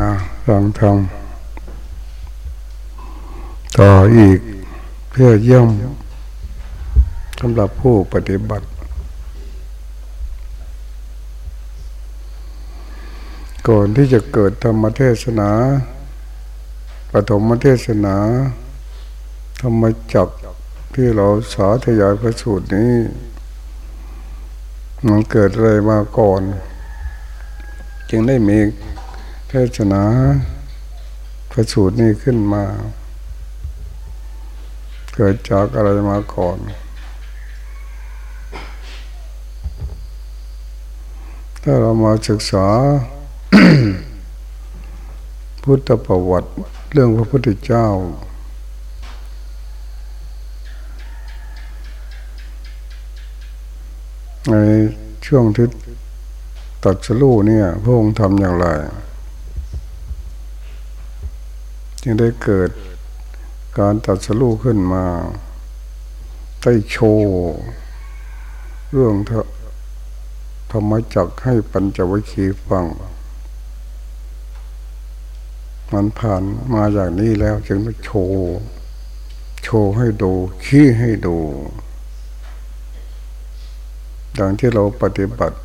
นะฟังธรรมต่ออีกเพื่อย่อมสำหรับผู้ปฏิบัติ ก่อนที่จะเกิดธรรมเทศนาปฐมเทศนา ธรรมจักที่เราสาธยายพระสูตรนี้ มันเกิดอะไรมาก่อน จึงได้มี เทศนาพระสูตรนี้ขึ้นมา เกิดจากอะไรมาก่อน ถ้าเรามาศึกษา พุทธประวัติเรื่องพระพุทธเจ้าในช่วงที่ตัดสลูเนี่ย พระองค์ทำอย่างไร จึงได้เกิดการตัดสลูขึ้นมาได้โชว์เรื่องธรรมจักให้ปัญจวัคคีย์ฟัง มันผ่านมาอย่างนี้แล้วจึงได้โชว์โชว์ให้ดูขี้ให้ดู ดังที่เราปฏิบัติ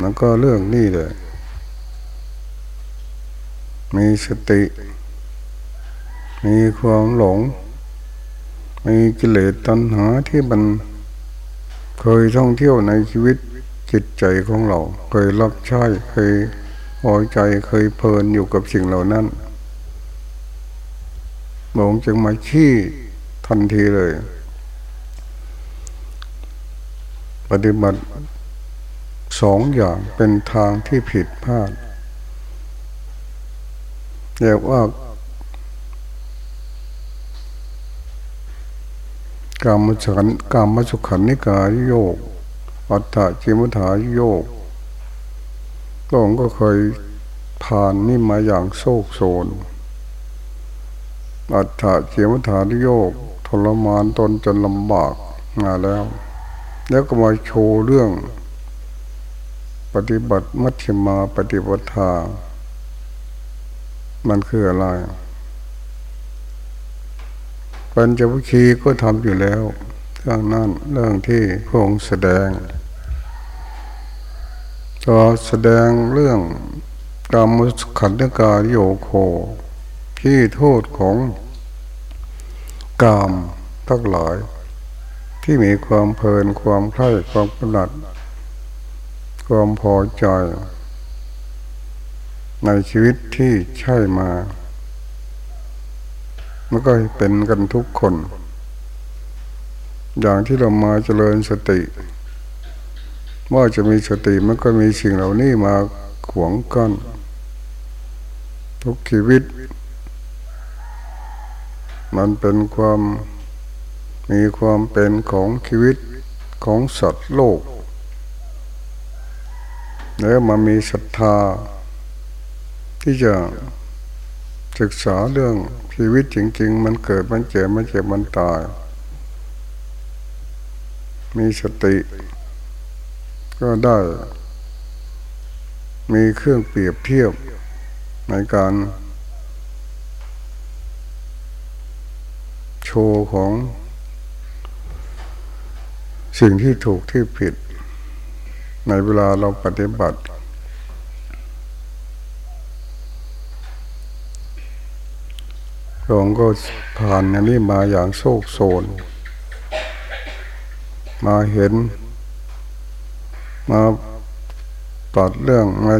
มันก็เรื่องนี้เลยมีสติ มีความหลง มีกิเลสตัณหาที่มันเคยท่องเที่ยวในชีวิตจิตใจของเรา เคยรับใช้เคยพอใจเคยเพลินอยู่กับสิ่งเหล่านั้นหลงจึงมาขี้ทันทีเลย ปฏิบัติสองอย่างเป็นทางที่ผิดพลาดเรียกว่า กามฉันกามสุขันนิกายโยก อัตตะจิมุถาโยกก็องก็เคยผ่านนี่มาอย่างโศกโศน อัตตะจิมุถาโยกทรมานตนจนลำบากมาแล้ว แล้วก็มาโชว์เรื่อง ปฏิบัติมัชฌิมาปฏิปทา มันคืออะไร ปัญจวุคีก็ทำอยู่แล้วเรื่องนั้นเรื่องที่พระองค์แสดงก็แสดงเรื่องกรรมขันธกาโยโค ที่โทษของกามทั้งหลาย ที่มีความเพลินความใคร่ความกำหนัด ความพอใจ ในชีวิตที่ใช่มา มันก็เป็นกันทุกคน อย่างที่เรามาเจริญสติ ว่าจะมีสติมันก็มีสิ่งเหล่านี้มาขวงกัน้นทุกชีวิต มันเป็นความมีความเป็นของชีวิตของสัตว์โลก แล้วมามีศรัทธาที่จะ ศึกษาเรื่องชีวิตจริง ๆ มันเกิดมันเจ็บมันเจ็บมันตาย มีสติ ก็ได้ มีเครื่องเปรียบเทียบในการโชว์ของสิ่งที่ถูกที่ผิด ในเวลาเราปฏิบัติ หลวงก็ผ่านอันนี้มาอย่างโศกโศน มาเห็น มาตัดเรื่องมา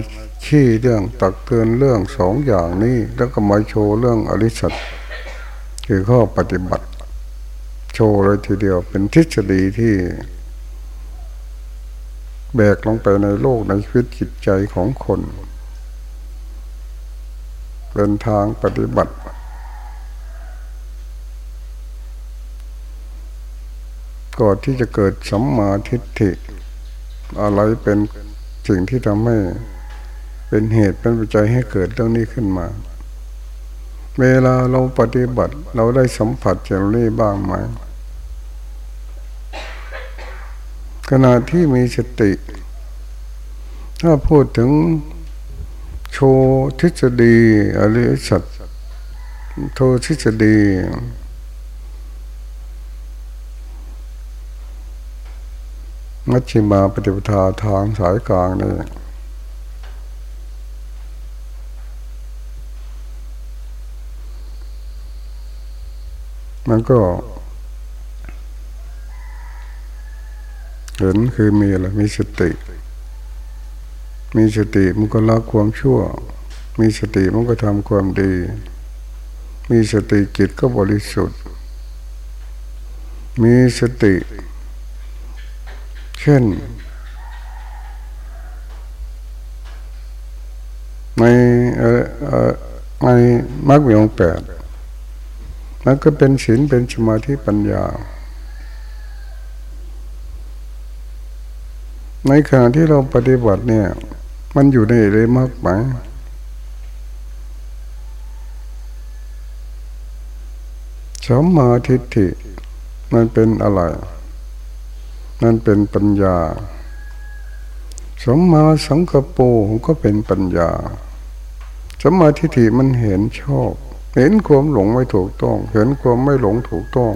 ชี้เรื่องตักเตือนเรื่องสองอย่างนี้ แล้วก็มาโชว์เรื่องอริสัตคือข้อปฏิบัติ โชว์เลยทีเดียวเป็นทฤษฎีที่ แบกลงไปในโลกในชีวิตจิตใจของคน เป็นทางปฏิบัติ ก่อนที่จะเกิดสัมมาทิฏฐิ อะไรเป็นสิ่งที่ทำให้เป็นเหตุเป็นปัจจัยให้เกิดเรื่องนี้ขึ้นมา เวลาเราปฏิบัติเราได้สัมผัสเจากนี้บ้างไหมขณะที่มีสติ ถ้าพูดถึงโชทฤษฎีอริยสัจโททฤษฎี มัชฌิมาปฏิปทาทางสายกลางนี่มันก็เห็นคือมีอะไรมีสติ มีสติมันก็ละความชั่ว มีสติมันก็ทำความดี มีสติจิตก็บริสุทธิ์ มีสติ ช่น ในในมรรคมีองแปดมันก็เป็นศีลเป็นสมาธิปัญญา ในขณะที่เราปฏิบัติเนี่ย มันอยู่ในเลยมากไหมสมาธิฐิมันเป็นอะไร มันเป็นปัญญา สมมาสังกปรก็เป็นปัญญาสมมาธิฐิมันเห็นชอบ เห็นความหลงไม่ถูกต้อง เห็นความไม่หลงถูกต้อง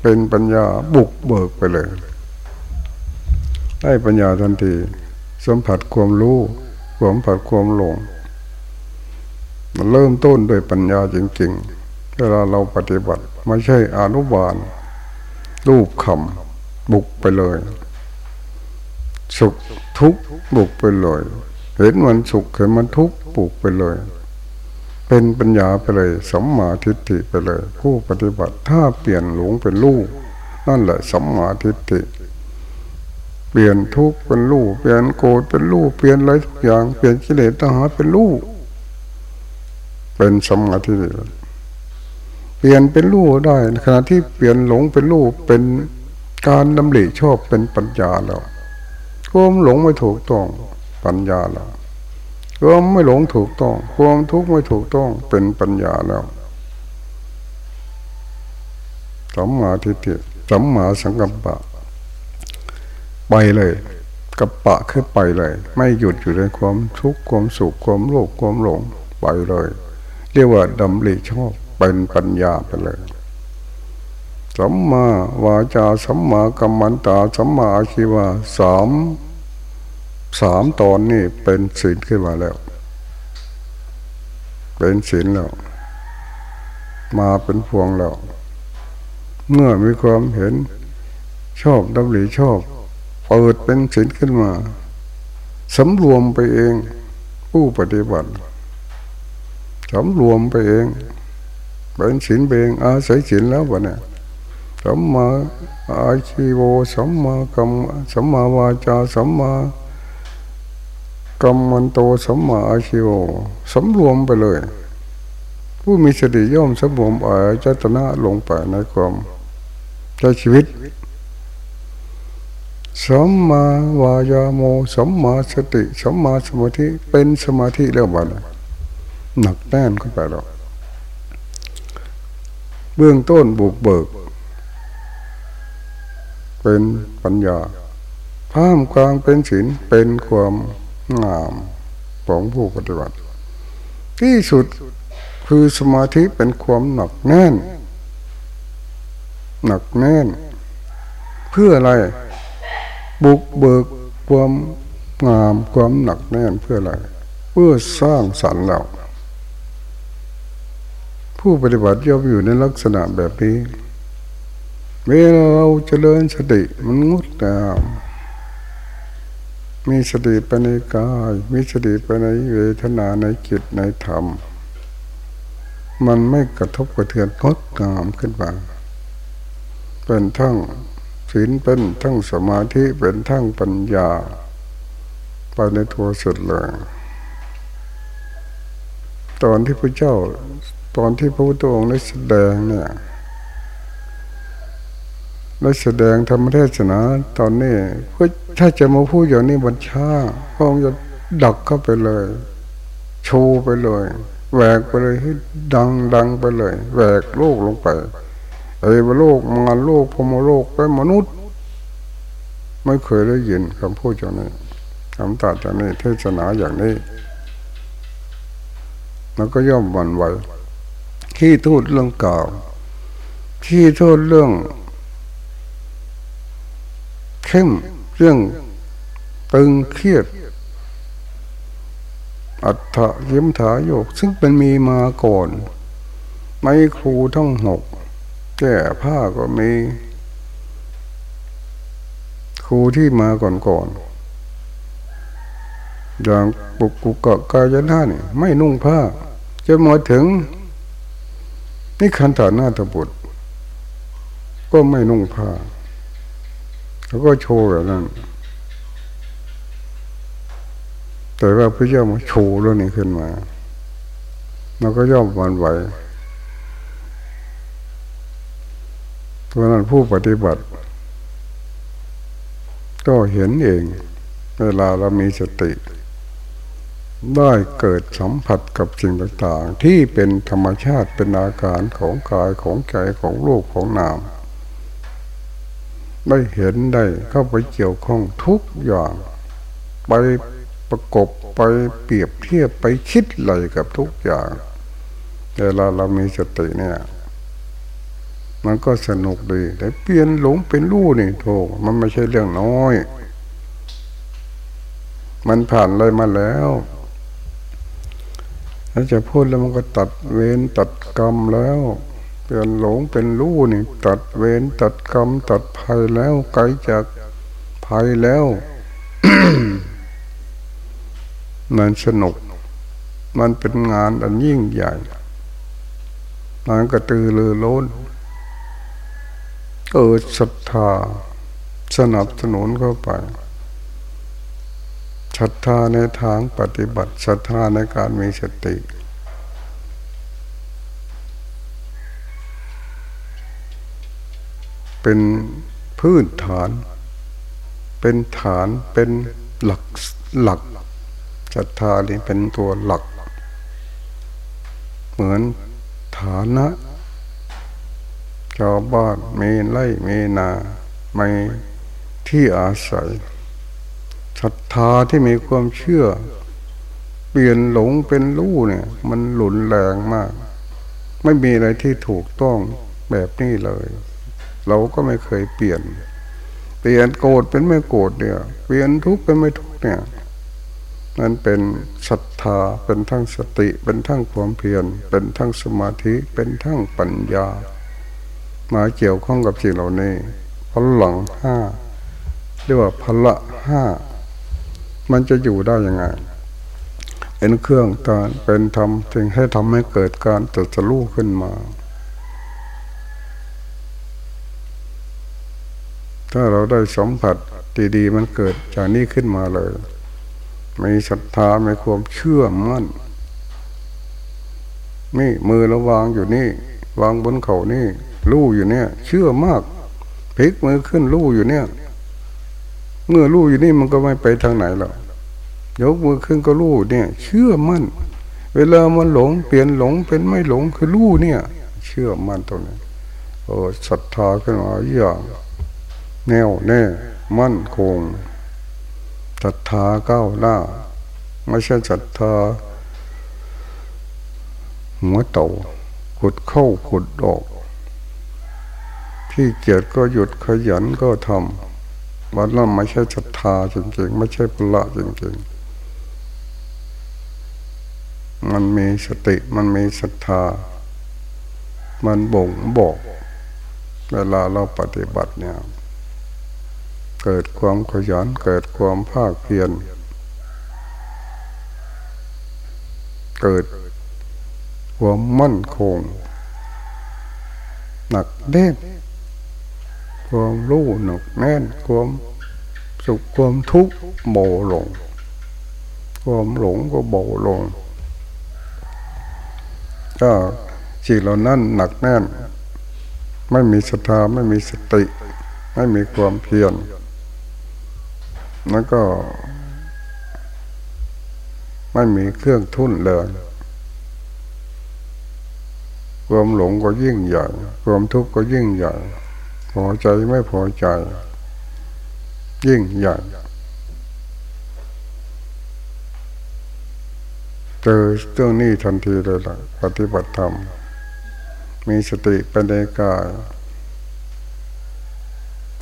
เป็นปัญญาบุกเบิกไปเลย ได้ปัญญาทันทีสัมผัสความรู้สัมผัสความหลง มันเริ่มต้นด้วยปัญญาจริงๆเวลาเราปฏิบัติ ไม่ใช่อนุบาล รูปคำบุกไปเลย สุขทุกข์บุกไปเลย เห็นมันสุขเห็นมันทุกข์บุกไปเลย เป็นปัญญาไปเลยสัมมาทิฏฐิไปเลย ผู้ปฏิบัติถ้าเปลี่ยนหลงเป็นลูกนั่นแหละสัมมาทิฏฐิเปลี่ยนทุกข์เป็นลูกเปลี่ยนโกรธเป็นลูกเปลี่ยนอะไรทุกอย่างเปลี่ยนกิเลสตัณหาเป็นลูกเป็นสัมมาทิฏฐิ ปลี่ยนเป็นลูกได้ขณะที่เปลี่ยนหลงเป็นลูกเป็นการดำริชอบเป็นปัญญาแล้วความหลงไม่ถูกต้องปัญญาแล้วความไม่หลงถูกต้องความทุกข์ไม่ถูกต้องเป็นปัญญาแล้วสัมมาทิฏฐิสัมมาสังกัปปะ ไปเลยกับปะคือไปเลย ไม่หยุดอยู่ในความทุกข์ความสุขความโลภความหลงไปเลย เรียกว่าดำริชอบ เป็นปัญญาไปเลยสัมมาวาจาสัมมากัมมันตาสัมมาอาชีวะสามสามตอนนี่เป็นศีลขึ้นมาแล้ว เป็นศีลแล้ว มาเป็นพวงแล้ว เมื่อมีความเห็นชอบดับหลีชอบเปิดเป็นศีลขึ้นมาสำรวมไปเอง ผู้ปฏิบัติสำรวมไปเอง เป็นศีลเองอาศัยศีลแล้ววะเนี่ยสัมมาอาชีโวสัมมากรรมสัมมาวาจาสัมมากรรมมันโตสมมาอาชิโอสมรวมไปเลย ผู้มีสติย่อมสมรวมอาจตนะลงไปในความใช้ชีวิตสมมาวายาโมสมมาสติสมมาสมาธิเป็นสมาธิเรียกว่าหนักแน่นขึ้นไปแล้ว เบื้องต้นบุกเบิก เป็นปัญญาภาพกลางเป็นศีลเป็นความงามของผู้ปฏิบัติ ที่สุดคือสมาธิเป็นความหนักแน่น หนักแน่น เพื่ออะไร บุกเบิกความงามความหนักแน่นเพื่ออะไร เพื่อสร้างสรรค์เรา ผู้ปฏิบัติย่อมอยู่ในลักษณะแบบนี้เมื่อเราจเจริญสติมันงดงามมีสติไปในกาย มีสติไปในเวทนาในจิตในธรรม มันไม่กระทบกระเทือนงดงามขึ้นมาเป็นทั้งศีลเป็นทั้งสมาธิเป็นทั้งปัญญาไปในตัวสุดเลย ตอนที่พระเจ้า ตอนที่พระพุทธองค์ได้แสดงเนี่ยได้แสดงธรรมเทศนาตอนนี้เพื่อถ้าจะมาพูดอย่างนี้มันช้าพระองค์จะดักเข้าไปเลยโชว์ไปเลยแหวกไปเลยให้ดังดังไปเลยแหวกโลกลงไปไอ้โลกมารโลกพมโลกเป็นมนุษย์ ไม่เคยได้ยินคำพูดอย่างนี้คำตัดอย่างนี้เทศนาอย่างนี้มันก็ย่อมหวั่นไหว ขี้ทูดเรื่องเก่าขี้ทูดเรื่องเข้มเรื่องตึงเครียด อัฏฐยิมถาโยก ซึ่งเป็นมีมาก่อนไม่ครูทั้งหกแก้ผ้าก็มี ครูที่มาก่อนๆอย่างปุกกุกะกายนาเนี่ยไม่นุ่งผ้า จะมาถึง นี่ขันธานาตบุตร ก็ไม่นุ่งผ้า แล้วก็โชว์แบบนั้น แต่ว่าพระเจ้ามาโชว์เรื่องนี้ขึ้นมาเราก็ย่อมวันไหวเพราะนั้นผู้ปฏิบัติ ก็เห็นเอง เวลาเรามีสติ ได้เกิดสัมผัสกับสิ่งต่างๆ ที่เป็นธรรมชาติเป็นอาการของกายของใจของโลกของนาม ได้เห็นได้เข้าไปเกี่ยวข้องทุกอย่าง ไปประกบไปเปรียบเทียบไปคิดอะไรกับทุกอย่างเวลาเรามีสติเนี่ยมันก็สนุกดี แต่เปลี่ยนหลงเป็นรู้นี่โถมันไม่ใช่เรื่องน้อย มันผ่านอะไรมาแล้ว ถ้าจะพูดแล้วมันก็ตัดเวรตัดกรรมแล้วเป็นหลงเป็นรู้นี่ ตัดเวรตัดกรรม ตัดภัยแล้วไกลจากภัยแล้วมันสนุก มันเป็นงานอันยิ่งใหญ่งานกระตือรือร้นเกิดศรัทธาสนับสนุนเข้าไป ศรัทธาในทางปฏิบัติศรัทธาในการมีสติ เป็นพื้นฐาน เป็นฐานเป็นหลักหลักศรัทธานี่เป็นตัวหลัก เหมือนฐานะชาวบ้านมีไร่มีนาไม่ที่อาศัย ศรัทธาที่มีความเชื่อ เปลี่ยนหลงเป็นรู้เนี่ย มันหลุนแรงมาก ไม่มีอะไรที่ถูกต้องแบบนี้เลย เราก็ไม่เคยเปลี่ยน เปลี่ยนโกรธเป็นไม่โกรธเนี่ย เปลี่ยนทุกข์เป็นไม่ทุกข์เนี่ยนั่นเป็นศรัทธาเป็นทั้งสติเป็นทั้งความเพียรเป็นทั้งสมาธิเป็นทั้งปัญญา มาเกี่ยวข้องกับสิ่งเหล่านี้พลังห้าเรียกว่าพละห้า มันจะอยู่ได้ยังไง เป็นเครื่องการเป็นทำจึงให้ทำให้เกิดการตรัสรู้ขึ้นมา ถ้าเราได้สัมผัสดีๆมันเกิดจากนี้ขึ้นมาเลย มีศรัทธามีความเชื่อมั่นนี่มือเราวางอยู่นี่ วางบนเขานี่ลู่อยู่เนี่ย เชื่อมากพลิกมือขึ้นลู่อยู่เนี่ย เมื่อรู้อยู่นี่มันก็ไม่ไปทางไหนหรอกยกมือขึ้นก็รู้เนี่ย เชื่อมั่น เวลามันหลงเปลี่ยนหลงเป็นไม่หลงคือรู้เนี่ย เชื่อมั่นตรงนี้โอ้ศรัทธาขึ้นมาอย่างแน่วแน่มั่นคงศรัทธาก้าวหน้า ไม่ใช่ศรัทธาหัวเต่าขุดเข้าขุดออก ที่เกียจก็หยุดขยันก็ทำ มันนั่นไม่ใช่ศรัทธาจริงๆ ไม่ใช่พละจริงๆ มันมีสติมันมีศรัทธา มันบ่งบอก เวลาเราปฏิบัติเนี่ยเกิดความขยันเกิดความภาคเพียรเกิดความมั่นคง หนักเด่น ความรู้หนักแน่นความสุขความทุกข์โบลง ความหลงก็โบลง ก็สิ่งเหล่านั้นหนักแน่น ไม่มีศรัทธาไม่มีสติ ไม่มีความเพียรแล้วก็ ไม่มีเครื่องทุ่นเลยความหลงก็ยิ่งใหญ่ ความทุกข์ก็ยิ่งใหญ่ พอใจไม่พอใจ ยิ่งใหญ่เจอเรื่องนี้ทันทีเลยล่ะ ปฏิบัติธรรม มีสติปัญญากาย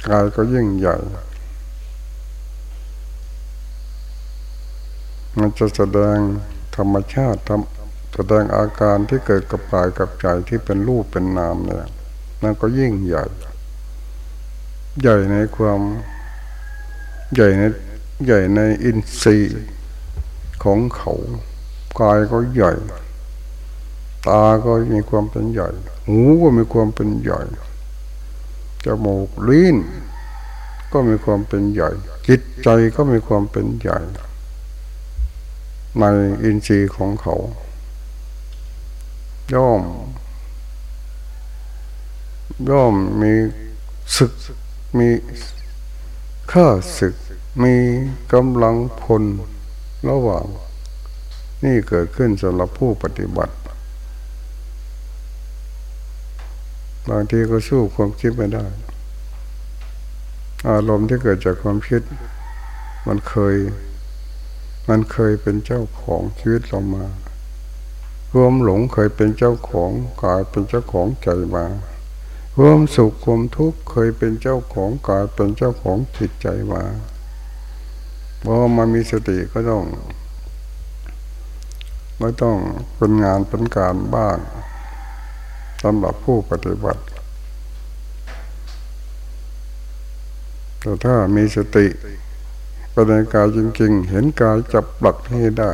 กายก็ยิ่งใหญ่ มันจะแสดงธรรมชาติทำแสดงอาการที่เกิดกับกายกับใจที่เป็นรูปเป็นนามเนี่ยนั่นก็ยิ่งใหญ่ ใหญ่ในความใหญ่ในใหญ่ในอินทรีย์ของเขากายก็ใหญ่ ตาก็มีความเป็นใหญ่ หูก็มีความเป็นใหญ่จมูกลิ้นก็มีความเป็นใหญ่ จิตใจก็มีความเป็นใหญ่ ในอินทรีย์ของเขาย่อมย่อมมีศึก มีข้าศึกมีกำลังพลระหว่าง นี่เกิดขึ้นสำหรับผู้ปฏิบัติ บางทีก็สู้ความคิดไม่ได้ อารมณ์ที่เกิดจากความคิด มันเคย มันเคยเป็นเจ้าของชีวิตเรามา รวมหลงเคยเป็นเจ้าของกายเป็นเจ้าของใจมา รวมสุขความทุกข์เคยเป็นเจ้าของกายเป็นเจ้าของจิตใจมาพอมามีสติก็ต้องไม่ต้องเป็นงานเป็นการบ้างสำหรับผู้ปฏิบัติ แต่ถ้ามีสติปัญญากายจริงๆ เห็นกายจับหลักให้ได้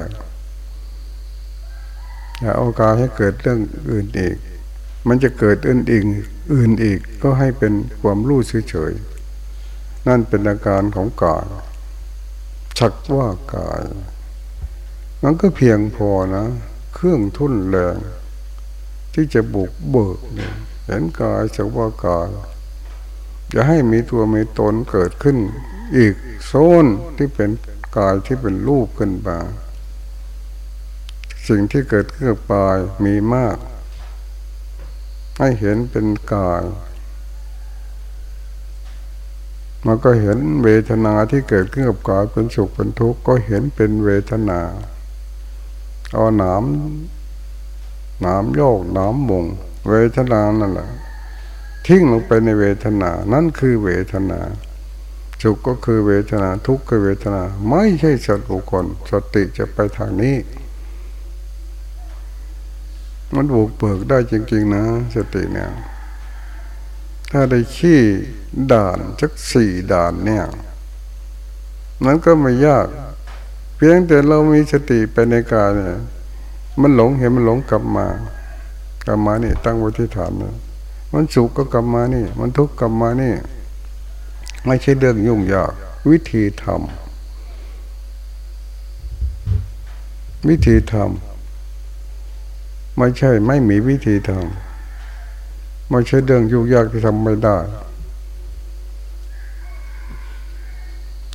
อย่าเอากายให้เกิดเรื่องอื่นอีก มันจะเกิดอื่นอีกอื่นอีกก็ให้เป็นความรู้เฉยๆนั่นเป็นอาการของกายชักว่ากายมันก็เพียงพอนะ เครื่องทุ่นแรงที่จะบุกเบิกเห็นกายสักว่ากายจะให้มีตัวมีตนเกิดขึ้น อีกโซนที่เป็นกายที่เป็นรูปขึ้นมาสิ่งที่เกิดขึ้นกับกายมีมาก ให้เห็นเป็นกายมันก็เห็นเวทนาที่เกิดขึ้นกับกายเป็นสุขเป็นทุกข์ก็เห็นเป็นเวทนาเอาหนามหนามโยกหนามบงเวทนานั่นแหละทิ้งลงไปในเวทนา นั่นคือเวทนาสุขก็คือเวทนาทุกข์ก็เวทนา ไม่ใช่สัตว์บุคคลสติจะไปทางนี้ มันบุกเบิกได้จริง ๆ นะ สติเนี่ย ถ้าได้ขี้ด่านสักสี่ด่านเนี่ยมันก็ไม่ยาก เพียงแต่เรามีสติไปในกายเนี่ย มันหลงเห็นมันหลงกลับมากลับมานี่ ตั้งไว้ที่ฐานนะมันสุขก็กลับมานี่ มันทุกข์กลับมานี่ ไม่ใช่เรื่องยุ่งยาก วิธีทำวิธีทำ ไม่ใช่ไม่มีวิธีทำไม่ใช่เรื่องยุ่งยากที่ทำไม่ได้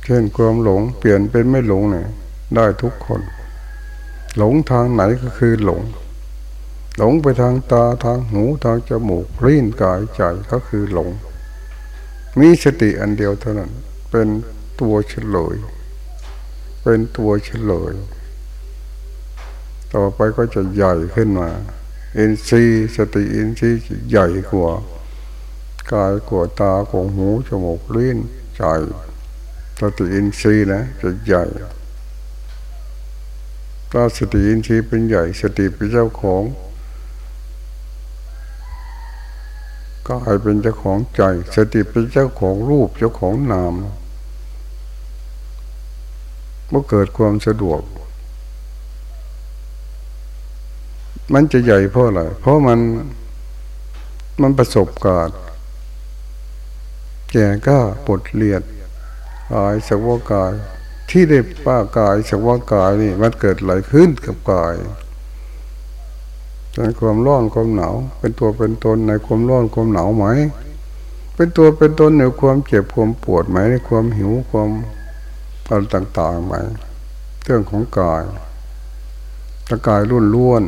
เช่นความหลงเปลี่ยนเป็นไม่หลงเนี่ยได้ทุกคน หลงทางไหนก็คือหลง หลงไปทางตาทางหูทางจมูกลิ้นกายใจก็คือหลง มีสติอันเดียวเท่านั้น เป็นตัวเฉลย เป็นตัวเฉลย ต่อไปก็จะใหญ่ขึ้นมา อินทรีย์สติอินทรีย์ใหญ่กว่ากายกว่าตากว่าหูจมูกลิ้นใจสติอินทรีย์นะจะใหญ่ถ้าสติอินทรีย์เป็นใหญ่ สติเป็นเจ้าของกายเป็นเจ้าของใจ สติเป็นเจ้าของรูปเจ้าของนามเมื่อเกิดความสะดวก มันจะใหญ่เพราะอะไร เพราะมันมันประสบการณ์แก่ก็ปลดเลียดกายสักว่ากาย ที่ได้ป้ากายสักว่ากายนี่ มันเกิดอะไรขึ้นกับกายในความร้อนความหนาวเป็นตัวเป็นตนในความร้อนความหนาวไหม เป็นตัวเป็นตนในความเจ็บความปวดไหมในความหิวความอะไรต่างๆไหมเรื่องของกายตะกายรุ่นล้วน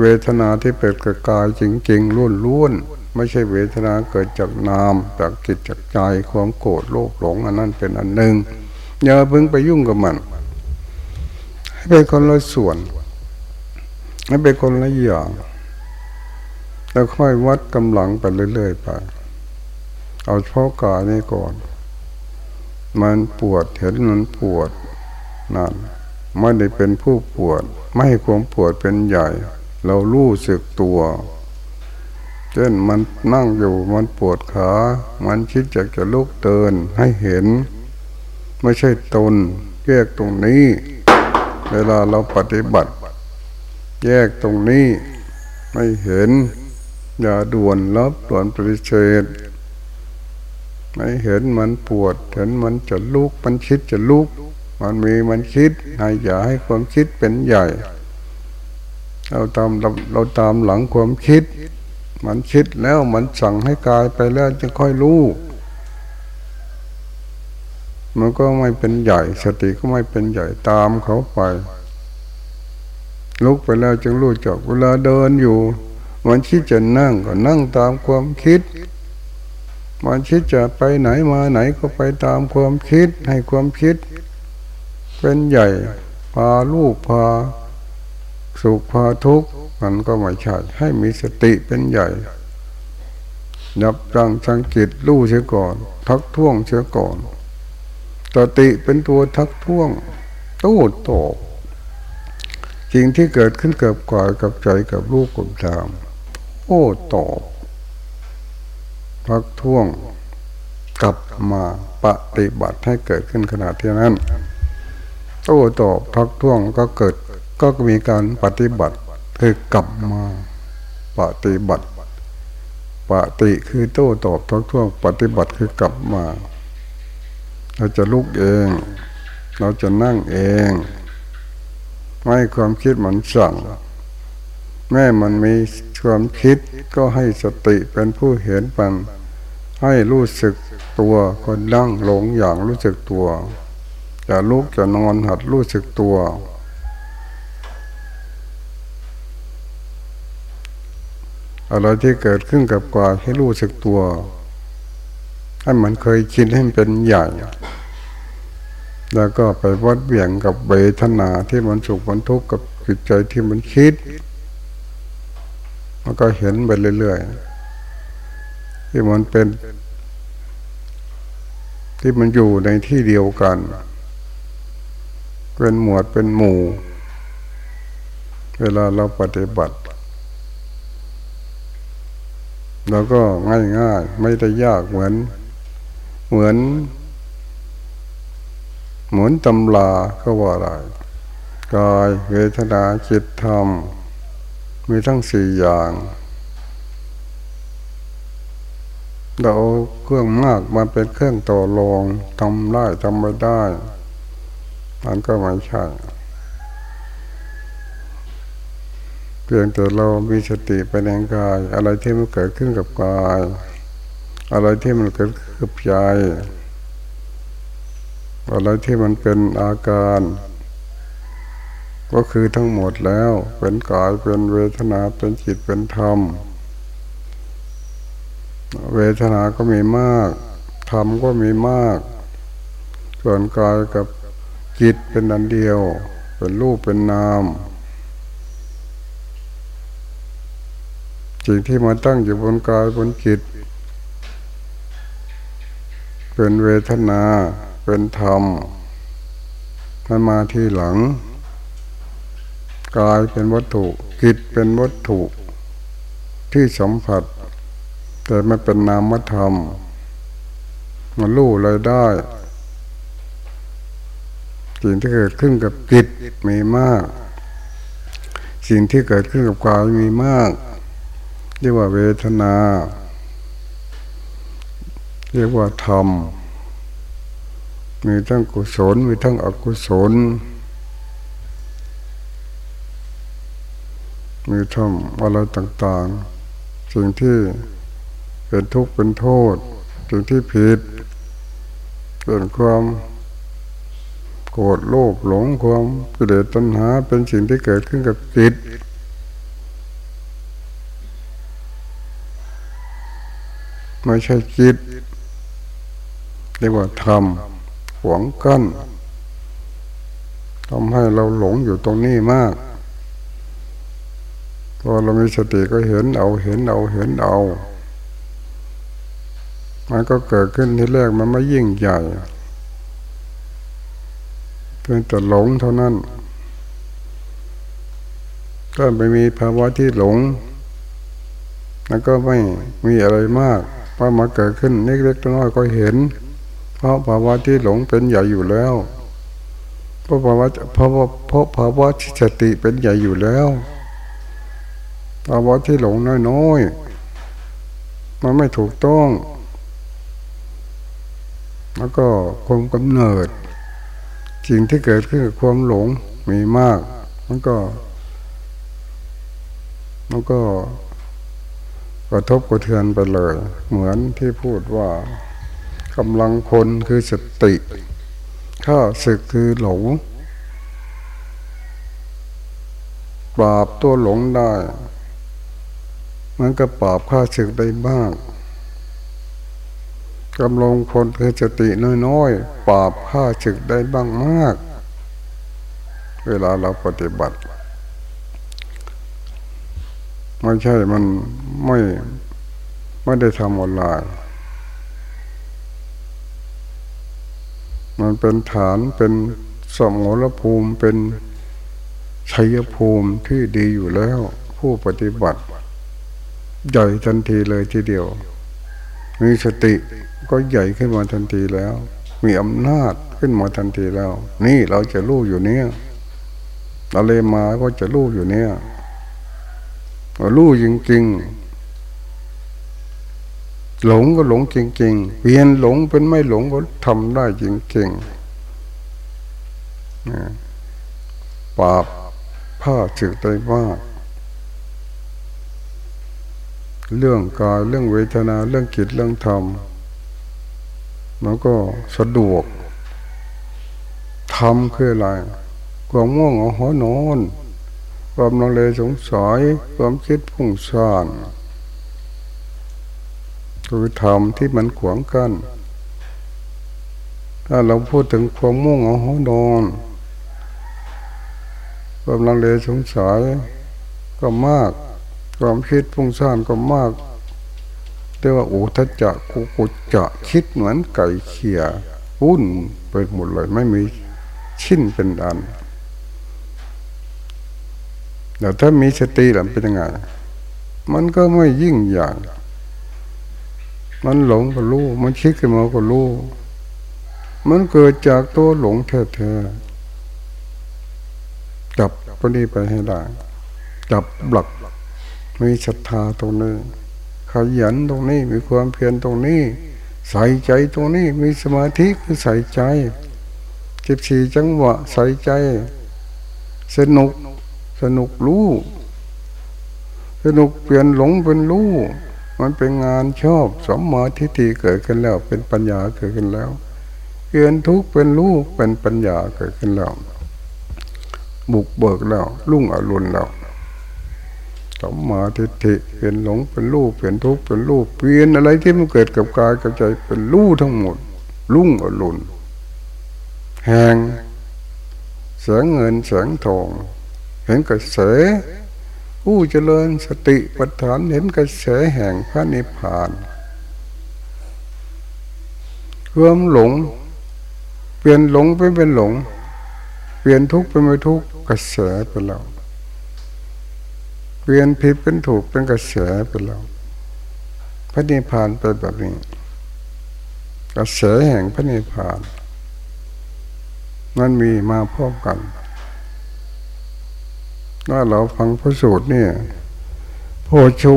เวทนาที่เป็นกับกายจริงๆรุ่นล้วนไม่ใช่เวทนาเกิดจากนามจากจิตจากใจความโกรธโลภหลงอันนั้นเป็นอันหนึ่งอย่าเพิ่งไปยุ่งกับมัน ให้เป็นคนละส่วนนั่นเป็นคนละอย่างแล้วค่อยวัดกำลังไปเรื่อยๆไปเอาเฉพาะกายนี่ก่อน มันปวดเห็นมันปวดนั่นไม่ได้เป็นผู้ปวด ไม่ให้ความปวดเป็นใหญ่ เรารู้สึกตัวเช่นมันนั่งอยู่มันปวดขา มันคิดอยากจะลุกเดินให้เห็น ไม่ใช่ตน แยกตรงนี้ เวลาเราปฏิบัติ แยกตรงนี้ ไม่เห็น อย่าด่วนรับด่วนปฏิเสธไม่เห็นมันปวด เห็นมันจะลุกมันคิดจะลุก มันมีมันคิดให้อย่าให้ความคิดเป็นใหญ่ เราตามเราตามหลังความคิด มันคิดแล้วมันสั่งให้กายไปแล้วจึงค่อยรู้มันก็ไม่เป็นใหญ่ สติก็ไม่เป็นใหญ่ตามเขาไป ลุกไปแล้วจึงรู้จักเวลาเดินอยู่ มันคิดจะนั่งก็นั่งตามความคิด มันคิดจะไปไหนมาไหนก็ไปตามความคิดให้ความคิด เป็นใหญ่พาลูกพา สุขพาทุกข์มันก็ไม่ใช่ให้มีสติเป็นใหญ่ยับยั้งสังกิตรู้เสียก่อน ทักท้วงเสียก่อนสติเป็นตัวทักท้วงตู้ตอบสิ่งที่เกิดขึ้นกับกายกับใจกับรูปกับธรรมโอ้ตอบทักท้วงกลับมาปฏิบัติให้เกิดขึ้นขนาดที่นั้นโต้ตอบทักท้วงก็เกิด ก็มีการปฏิบัติคือกลับมาปฏิบัติ ปฏิคือโต้ตอบทักท้วงปฏิบัติคือกลับมา เราจะลุกเอง เราจะนั่งเอง ไม่ความคิดมันสั่ง แม่มันมีความคิดก็ให้สติเป็นผู้เห็นปันให้รู้สึกตัวคนนั่งหลงอย่างรู้สึกตัว จะลุกจะนอนหัดรู้สึกตัว อะไรที่เกิดขึ้นกับกายให้รู้สึกตัวให้มันเคยคิดให้มันเป็นใหญ่แล้วก็ไปวัดเบี่ยงกับเบทนาที่มันสุขมันทุกข์กับจิตใจที่มันคิดมันก็เห็นไปเรื่อยๆที่มันเป็น ที่มันอยู่ในที่เดียวกัน เป็นหมวดเป็นหมู่ เวลาเราปฏิบัติ เราก็ง่ายๆไม่ได้ยากเหมือน เหมือน เหมือนตำลาก็ว่าอะไรกายเวทนาจิตธรรม มีทั้งสี่อย่างเราเครื่องมากมันเป็นเครื่องต่อรองทำได้ทำไม่ได้ มันก็ไม่ใช่ เพียงแต่เรามีสติไปในกาย อะไรที่มันเกิดขึ้นกับกาย อะไรที่มันเกิดขึ้นกับใจอะไรที่มันเป็นอาการ ก็คือทั้งหมดแล้ว เป็นกายเป็นเวทนาเป็นจิตเป็นธรรม เวทนาก็มีมาก ธรรมก็มีมาก ส่วนกายกับจิตเป็นอันเดียว เป็นรูปเป็นนาม สิ่งที่มาตั้งอยู่บนกายบนจิต เป็นเวทนา เป็นธรรมมันมาที่หลัง กายเป็นวัตถุจิตเป็นวัตถุ ที่สัมผัส แต่ไม่เป็นนามธรรม มันรู้เลยได้สิ่งที่เกิดขึ้นกับจิตมีมาก สิ่งที่เกิดขึ้นกับกายมีมาก เรียกว่าเวทนา เรียกว่าธรรม มีทั้งกุศล มีทั้งอกุศล มีทั้งอะไรต่างๆ สิ่งที่เป็นทุกข์เป็นโทษ สิ่งที่ผิดเป็นความโกรธโลภหลงความกิเลสตัณหา เป็นสิ่งที่เกิดขึ้นกับจิต ไม่ใช่จิตเรียกว่าธรรมขวงกั้นทำให้เราหลงอยู่ตรงนี้มากพอเรามีสติก็เห็นเอาเห็นเอาเห็นเอา มันก็เกิดขึ้นที่แรกมันไม่ยิ่งใหญ่เพียงแต่หลงเท่านั้นก็ไม่มีภาวะที่หลง แล้วก็ไม่มีอะไรมาก พอมาเกิดขึ้นเล็กๆน้อยๆก็เห็น เพราะภาวะที่หลงเป็นใหญ่อยู่แล้วเพราะภาวะเพราะเพราะภาวะที่สติเป็นใหญ่อยู่แล้วภาวะที่หลงน้อยๆมันไม่ถูกต้อง แล้วก็ความกำเนิดสิ่งที่เกิดขึ้นกับความหลงมีมาก มันก็ มันก็ กระทบกระเทือนไปเลย เหมือนที่พูดว่ากำลังคนคือสติข้าศึกคือหลง ปราบตัวหลงได้มันก็ปราบข้าศึกได้บ้างกำลังคนคือสติน้อยๆปราบข้าศึกได้บ้างมาก เวลาเราปฏิบัติ ไม่ใช่มันไม่ไม่ได้ทำออนไลน์มันเป็นฐานเป็นสมรภูมิเป็นชัยภูมิที่ดีอยู่แล้ว ผู้ปฏิบัติใหญ่ทันทีเลยทีเดียว มีสติก็ใหญ่ขึ้นมาทันทีแล้ว มีอำนาจขึ้นมาทันทีแล้ว นี่เราจะรู้อยู่เนี้ยอะไรมาก็จะรู้อยู่เนี้ย รู้จริงๆ หลงก็หลงจริงๆเปลี่ยนหลงเป็นไม่หลงก็ทำได้จริงๆปราบผ้าจึกได้มาก เรื่องกายเรื่องเวทนาเรื่องจิตเรื่องธรรมมันก็สะดวกทำคืออะไรความง่วงเอาหอนอน ความลังเลสงสัยความคิดพุ่งซ่านคือธรรมที่มันขวางกัน้นถ้าเราพูดถึงความมุ่งเอาหอนอนความลังเลสงสัยก็มาก ความคิดพุ่งซ่านก็มากเรียกว่าอุทจะกุกุจะคิดเหมือนไก่เขี่ยวุ่นไปหมดเลยไม่มีชิ้นเป็นอัน แต่ถ้ามีสติแล้วเป็นยังไง มันก็ไม่ยิ่งใหญ่มันหลงก็รู้ มันคิดขึ้นมาก็รู้ มันเกิดจากตัวหลงแท้ๆจับปนี้ไปให้ได้ จับหลัก มีศรัทธาตรงนี้ ขยันตรงนี้ มีความเพียรตรงนี้ ใส่ใจตรงนี้ มีสมาธิคือใส่ใจสิบสี่จังหวะใส่ใจ สนุก สนุกรู้ สนุกเปลี่ยนหลงเป็นรู้ มันเป็นงานชอบสมมาทิฏฐิเกิดขึ้นแล้ว เป็นปัญญาเกิดขึ้นแล้ว เปลี่ยนทุกเป็นรู้เป็นปัญญาเกิดขึ้นแล้ว บุกเบิกแล้ว ลุ่งอรุณแล้วสมมาทิฏฐิเปลี่ยนหลงเป็นรูปเปลี่ยนทุกข์เป็นรูปเปลี่ยนอะไรที่มันเกิดกับกายกับใจเป็นรูปทั้งหมด ลุ่งอรุณแหงแสงเงินแสงทอง เห็นกระแสผู้เจริญสติปัฏฐานเห็นกระแสแห่งพระนิพพานความหลง เปลี่ยนหลงไปเป็นหลง เปลี่ยนทุกข์เป็นไม่ทุกข์กระแสไปแล้วเปลี่ยนผิดเป็นถูกเป็นกระแสไปแล้วพระนิพพานเป็นแบบนี้ กระแสแห่งพระนิพพานมันมีมาพร้อมกัน ถ้าเราฟังพระสูตรเนี่ยโพชู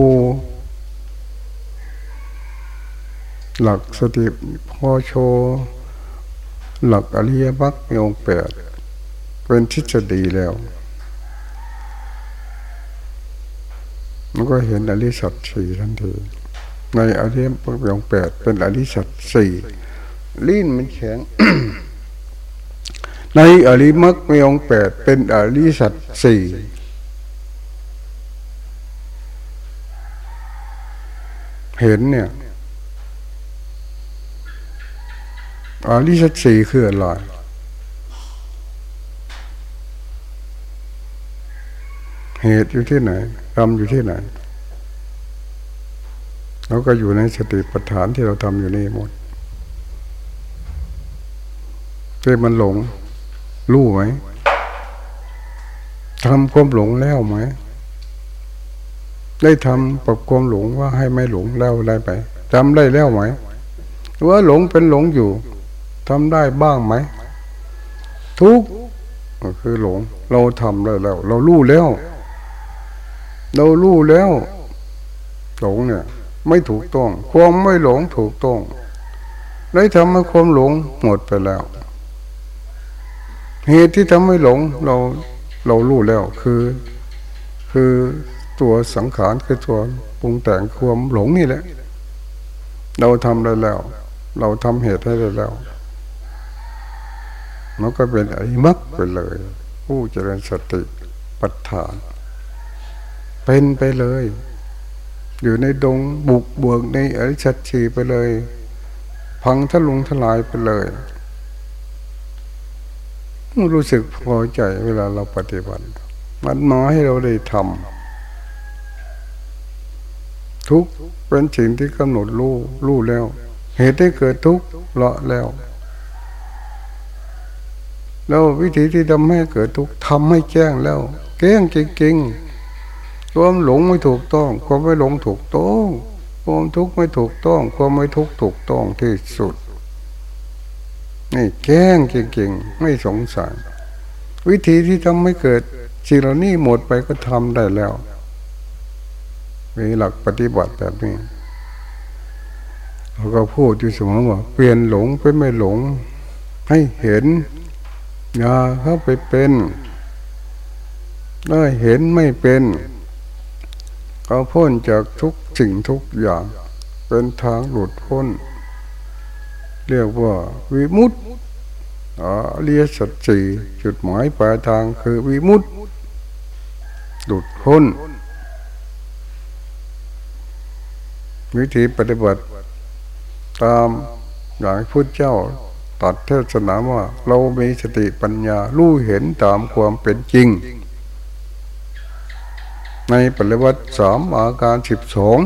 หลักสติพอโชหลักอริยมรรคมีองแปดเป็นทฤษฎีแล้วมันก็เห็นอริสัตสี่ทันทีในอริยมรรคมีองแปดเป็นอริสัตสี่ลิ้นมันแข็งในอริมักมีองแปดเป็นอริสัตสี่ เห็นเนี่ยอริสัตสีคืออะไรเหตุอยู่ที่ไหนทำอยู่ที่ไหนเราก็อยู่ในสติปัฏฐานที่เราทำอยู่นี่หมดเจ่มันหลง รู้ไหมทำความหลงแล้วไหม ได้ทำปรับความหลงว่าให้ไม่หลงแล้วได้ไปจำได้แล้วไหมว่าหลงเป็นหลงอยู่ทำได้บ้างไหม ทุกก็คือหลง เราทำได้แล้ว เรารู้แล้ว เรารู้แล้ว หลงเนี่ย ไม่ถูกต้อง ความไม่หลงถูกต้องได้ทำให้ความหลงหมดไปแล้ว เหตุที่ทำให้หลงเราเรารู้แล้วคือ คือ ตัวสังขารคือตัวปรุงแต่งความหลงนี่แหละ เราทำได้แล้ว เราทำเหตุให้ได้แล้วมันก็เป็นไอ้มักไปเลย ผู้เจริญสติปัฏฐาน เป็นไปเลย อยู่ในดงบุกบวกในอริชัดชีไปเลย พังทะลุงทลายไปเลยรู้สึกพอใจเวลาเราปฏิบัติ มันมาให้เราได้ทำ ทุกเป็นสิ่งที่กำหนดรู้รู้แล้ว เหตุให้เกิดทุกข์ละแล้ว แล้ววิธีที่ทำให้เกิดทุกข์ทำให้แจ้งแล้วแก้งจริงๆความหลงไม่ถูกต้อง ความไม่หลงถูกต้องความทุกข์ไม่ถูกต้อง ความไม่ทุกข์ถูกต้องที่สุดนี่แก้งจริงๆไม่สงสัยวิธีที่ทำให้เกิดสิ่งเหล่านี้หมดไปก็ทำได้แล้ว มีหลักปฏิบัติแบบนี้เราก็พูดอยู่เสมอว่าเปลี่ยนหลงเป็นไม่หลง ให้เห็นอย่าเข้าไปเป็นได้เห็นไม่เป็นเขาพ้นจากทุกสิ่งทุกอย่าง เป็นทางหลุดพ้น เรียกว่าวิมุตติอเรียสัจจีจุดหมายปลายทางคือวิมุตติหลุดพ้น วิธีปฏิบัติ ตามอย่างพุทธเจ้าตัดเทศนาว่าเรามีสติปัญญารู้เห็นตามความเป็นจริง ในปริวัติสามอาการสิบสอง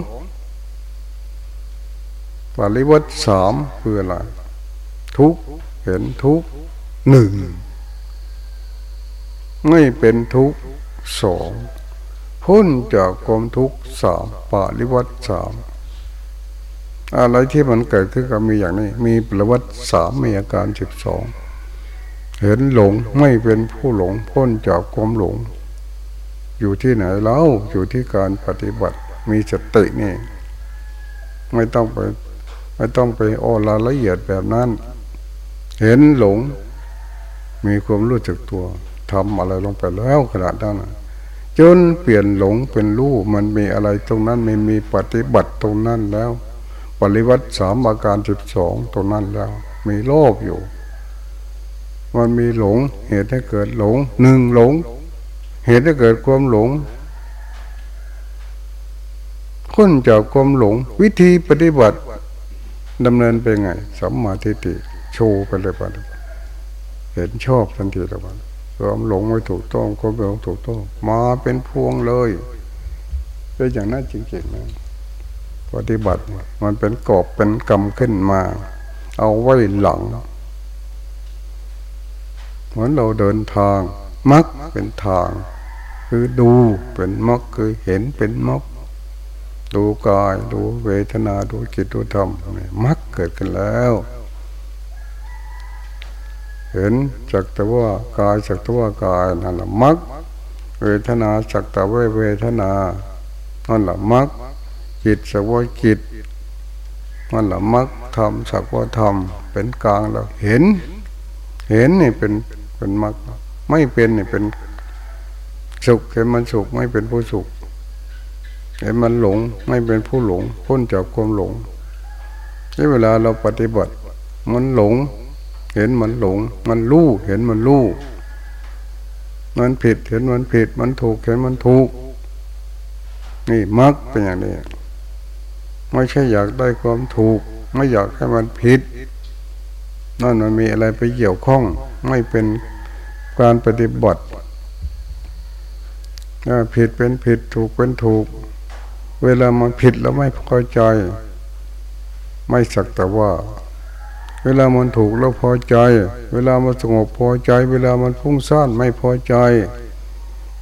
ปริวัติสามคืออะไรทุกเห็นทุกหนึ่งไม่เป็นทุกสองพ้นจากความทุกสามปริวัติสาม อะไรที่มันเกิดขึ้นก็มีอย่างนี้ มีประวัติสามมีอาการสิบสองเห็นหลงไม่เป็นผู้หลงพ้นจากความหลง อยู่ที่ไหนเล่าอยู่ที่การปฏิบัติ มีสตินี่ ไม่ต้องไป ไม่ต้องไปโอลาละเอียดแบบนั้น เห็นหลง มีความรู้จักตัวทำอะไรลงไปแล้วขนาดนั้นจนเปลี่ยนหลงเป็นรู้มันมีอะไรตรงนั้นไม่มีปฏิบัติตรงนั้นแล้ว ริวัติสามอาการสิบสองตรงนั้นแล้ว มีโลภอยู่ มันมีหลง เหตุให้เกิดหลงหนึ่งหลง เหตุให้เกิดความหลงค้นจากความหลง วิธีปฏิบัติดำเนินไปไงสัมมาทิฏฐิโชว์ไปเลยปัเห็นชอบทันทีแล้วปัความหลงไม่ถูกต้องความหลงถูกต้อง มาเป็นพวงเลยเป็นอย่างนั้นจริงๆนะ ปฏิบัติ มันเป็นกอบเป็นกรรมขึ้นมา เอาไว้หลัง เหมือนเราเดินทางมักเป็นทาง คือดูเป็นมักคือเห็นเป็นมักดูกายดูเวทนาดูจิตดูธรรมมักเกิดขึ้นแล้ว เห็นจักแต่ว่ากายจักแต่ว่ากายนั่นแหละมักเวทนาจักแต่ว่าเวทนานั่นแหละมัก จิตสักว่าจิตมันละมักทำสักว่าทำเป็นกลางเราเห็น เห็นนี่เป็นเป็นมักไม่เป็นนี่เป็นสุขเห็นมันสุขไม่เป็นผู้สุขเห็นมันหลงไม่เป็นผู้หลงพ้นจากความหลงนี่เวลาเราปฏิบัติ มันหลง เห็นมันหลง มันรู้เห็นมันรู้มันผิดเห็นมันผิด มันถูกเห็นมันถูก นี่มักเป็นอย่างนี้ ไม่ใช่อยากได้ความถูก ไม่อยากให้มันผิดนั่นมันมีอะไรไปเกี่ยวข้อง ไม่เป็นการปฏิบัติผิดเป็นผิดถูกเป็นถูก เวลามันผิดแล้วไม่พอใจ ไม่สักแต่ว่า เวลามันถูกแล้วพอใจ เวลามันสงบพอใจ เวลามันพุ่งซ่านไม่พอใจ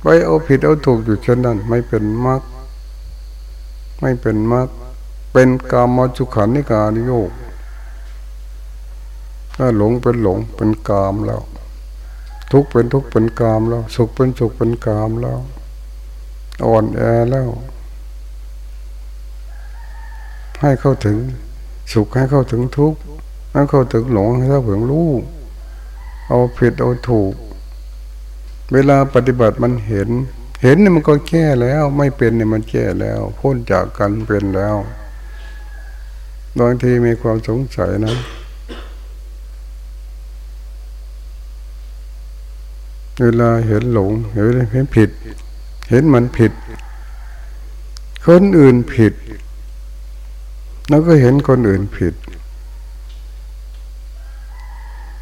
ไปเอาผิดเอาถูกอยู่เช่นนั้น ไม่เป็นมรรคไม่เป็นมรรค เป็นกามมจุขันนิการโยกถ้าหลงเป็นหลงเป็นกามแล้ว ทุกเป็นทุกเป็นกามแล้ว สุขเป็นสุขเป็นกามแล้ว อ่อนแอแล้ว ให้เข้าถึงสุขให้เข้าถึงทุกข์ให้เข้าถึงหลงให้เข้าถึงรู้เอาผิดเอาถูก เวลาปฏิบัติมันเห็น เห็นเนี่ยมันก็แก้แล้ว ไม่เป็นเนี่ยมันแก้แล้ว พ้นจากกันเป็นแล้ว บางทีมีความสงสัยนะเวลาเห็นหลงเห็นผิด เห็นมันผิด คนอื่นผิด แล้วก็เห็นคนอื่นผิด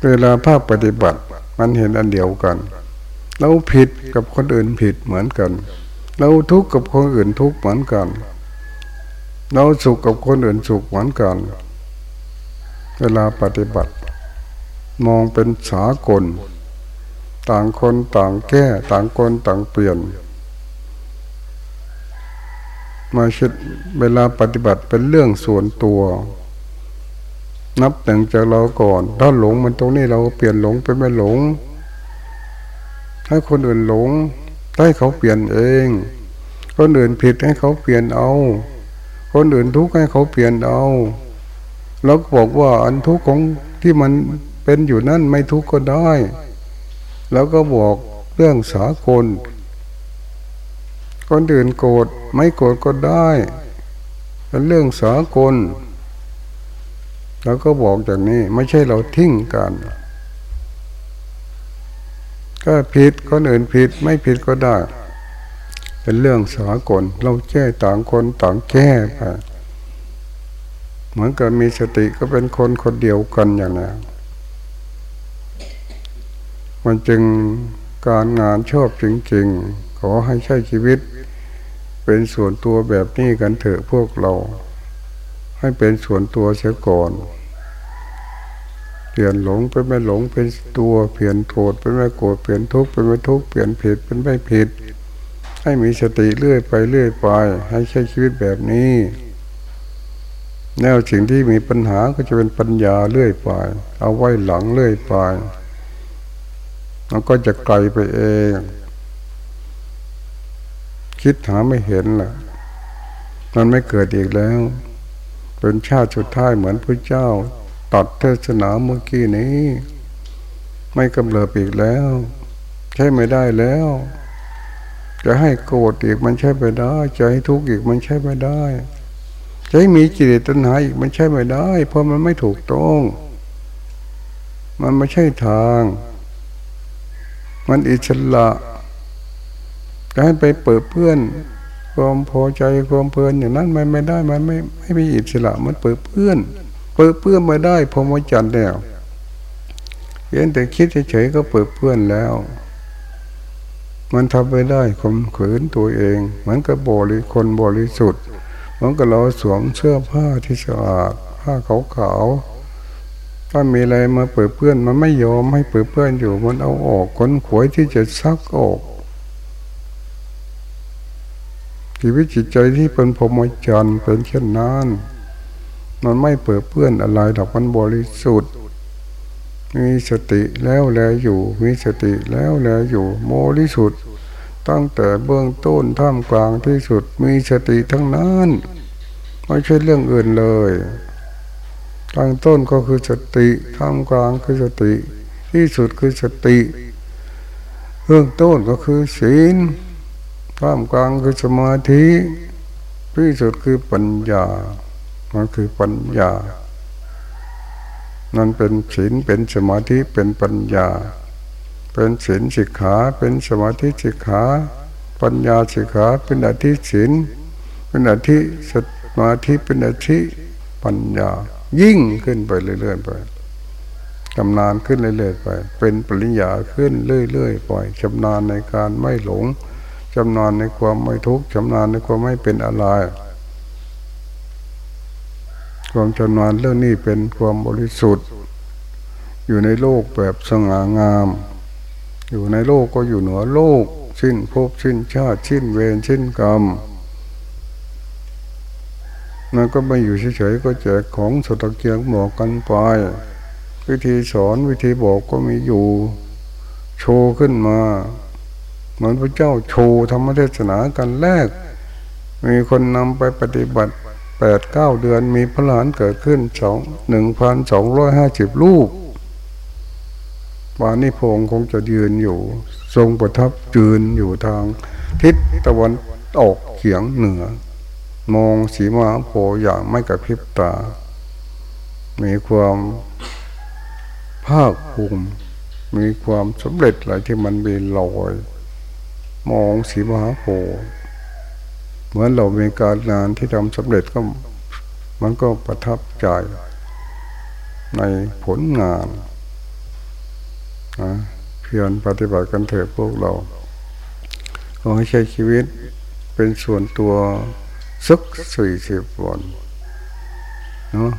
เวลาภาคปฏิบัติ มันเห็นอันเดียวกัน เราผิดกับคนอื่นผิดเหมือนกัน เราทุกข์กับคนอื่นทุกข์เหมือนกัน เราสุขกับคนอื่นสุขเหมือนกัน เวลาปฏิบัติ มองเป็นสากล ต่างคนต่างแก้ ต่างคนต่างเปลี่ยน มาชิดเวลาปฏิบัติเป็นเรื่องส่วนตัว นับหนึ่งจากเราก่อน ถ้าหลงมันตรงนี้เราเปลี่ยนหลงเป็นไม่หลง ให้คนอื่นหลงให้เขาเปลี่ยนเอง คนอื่นผิดให้เขาเปลี่ยนเอา คนอื่นทุกข์ให้เขาเปลี่ยนเอาแล้วบอกว่าอันทุกข์ของที่มันเป็นอยู่นั่นไม่ทุกข์ก็ได้ แล้วก็บอกเรื่องสากล คนอื่นโกรธไม่โกรธก็ได้ เป็นเรื่องสากล แล้วก็บอกอย่างนี้ไม่ใช่เราทิ้งกันก็ผิดคนอื่นผิดไม่ผิดก็ได้ เป็นเรื่องสากล เราแก้ต่างคนต่างแก้ไปเหมือนกับมีสติก็เป็นคนคนเดียวกันอย่างนั้นมันจึงการงานชอบจริงๆ ขอให้ใช้ชีวิต เป็นส่วนตัวแบบนี้กันเถอะพวกเรา ให้เป็นส่วนตัวเสียก่อน เปลี่ยนหลงเป็นไม่หลงเป็นตัว เปลี่ยนโกรธเป็นไม่โกรธเปลี่ยนทุกข์เป็นไม่ทุกข์เปลี่ยนผิดเป็นไม่ผิด ให้มีสติเรื่อยไปเรื่อยไป ให้ใช้ชีวิตแบบนี้ แนวสิ่งที่มีปัญหาก็จะเป็นปัญญาเรื่อยไป เอาไว้หลังเรื่อยไปมันก็จะไกลไปเอง คิดหาไม่เห็นล่ะ มันไม่เกิดอีกแล้ว เป็นชาติสุดท้ายเหมือนพระเจ้าตัดเทศนาเมื่อกี้นี้ ไม่กำเริบอีกแล้ว ใช่ไม่ได้แล้ว จะให้โกรธอีกมันใช่ไม่ได้ จะให้ทุกข์อีกมันใช่ไม่ได้จะให้มีจิตตัณหาอีกมันใช่ไม่ได้ เพราะมันไม่ถูกต้อง มันไม่ใช่ทาง มันอิสระจะให้ไปเปิดเพื่อนความพอใจความเพลินอย่างนั้นมันไม่ได้มันไม่ไม่มีอิสระมันเปิดเพื่อน เปิดเพื่อนไม่ได้พอมจันแล้วเพียงแต่คิดเฉยๆก็เปิดเพื่อนแล้ว มันทำไปได้ข่มขืนตัวเอง เหมือนกับบริคนบริสุทธิ์เหมือนกับเราสวมเสื้อผ้าที่สะอาดผ้าขาวๆถ้ามีอะไรมาเปิดเพื่อนมันไม่ยอมให้เปิดเพื่อนอยู่มันเอาออกคนขวยที่จะซักออกชีวิตจิตใจที่เป็นพรหมจรรย์เป็นเช่นนั้นมันไม่เปิดเพื่อนอะไรดอกมันบริสุทธิ์ มีสติแล้วแลอยู่ มีสติแล้วแลอยู่ โมริสุทธิ์ตั้งแต่เบื้องต้นท่ามกลางที่สุด มีสติทั้งนั้นไม่ใช่เรื่องอื่นเลยทางต้นก็คือสติท่ามกลางคือสติ ที่สุดคือสติเบื้องต้นก็คือศีลท่ามกลางคือสมาธิที่สุดคือปัญญามันคือปัญญา นั่นเป็นศีลเป็นสมาธิเป็นปัญญา เป็นศีลสิกขาเป็นสมาธิสิกขาปัญญาสิกขาเป็นอธิศีลเป็นอธิสมาธิเป็นอธิปัญญา ยิ่งขึ้นไปเรื่อยๆไปชำนาญขึ้นเรื่อยๆไป เป็นปริญญาขึ้นเรื่อยๆไปชำนาญในการไม่หลงชำนาญในความไม่ทุกข์ชำนาญในความไม่เป็นอะไร ความชำนาญเรื่องนี้เป็นความบริสุทธิ์ อยู่ในโลกแบบสง่างาม อยู่ในโลกก็อยู่เหนือโลก สิ้นภพสิ้นชาติสิ้นเวรสิ้นกรรมมันก็ไม่อยู่เฉยๆก็แจกของสตะเกียงหมอกกันไปวิธีสอนวิธีบอกก็มีอยู่ โชว์ขึ้นมา เหมือนพระเจ้าโชว์ธรรมเทศนากันแรก มีคนนำไปปฏิบัติ แปดเก้าเดือนมีพระหลานเกิดขึ้นสองหนึ่งพันสองร้อยห้าสิบลูกวานิพงคงจะยืนอยู่ ทรงประทับยืนอยู่ทางทิศตะวันออกเฉียงเหนือ มองสีมาโพอย่างไม่กระพริบตา มีความภาคภูมิ มีความสำเร็จอะไรที่มันมีลอย มองสีมาโพ เหมือนเรามีการงานที่ทำสำเร็จก็มันก็ประทับใจในผลงานนะเพียรปฏิบัติกันเถิดพวกเราขอให้ใช้ชีวิตเป็นส่วนตัวสักสี่สิบวันเนาะ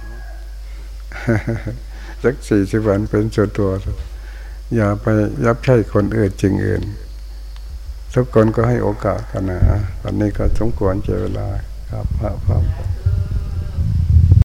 สักสี่สิบวันเป็นส่วนตัว อย่าไปยับใช้คนอื่นจริงอื่น ทุกคนก็ให้โอกาสกันนะวันนี้ก็สมควรเจเวลาครับพระพระ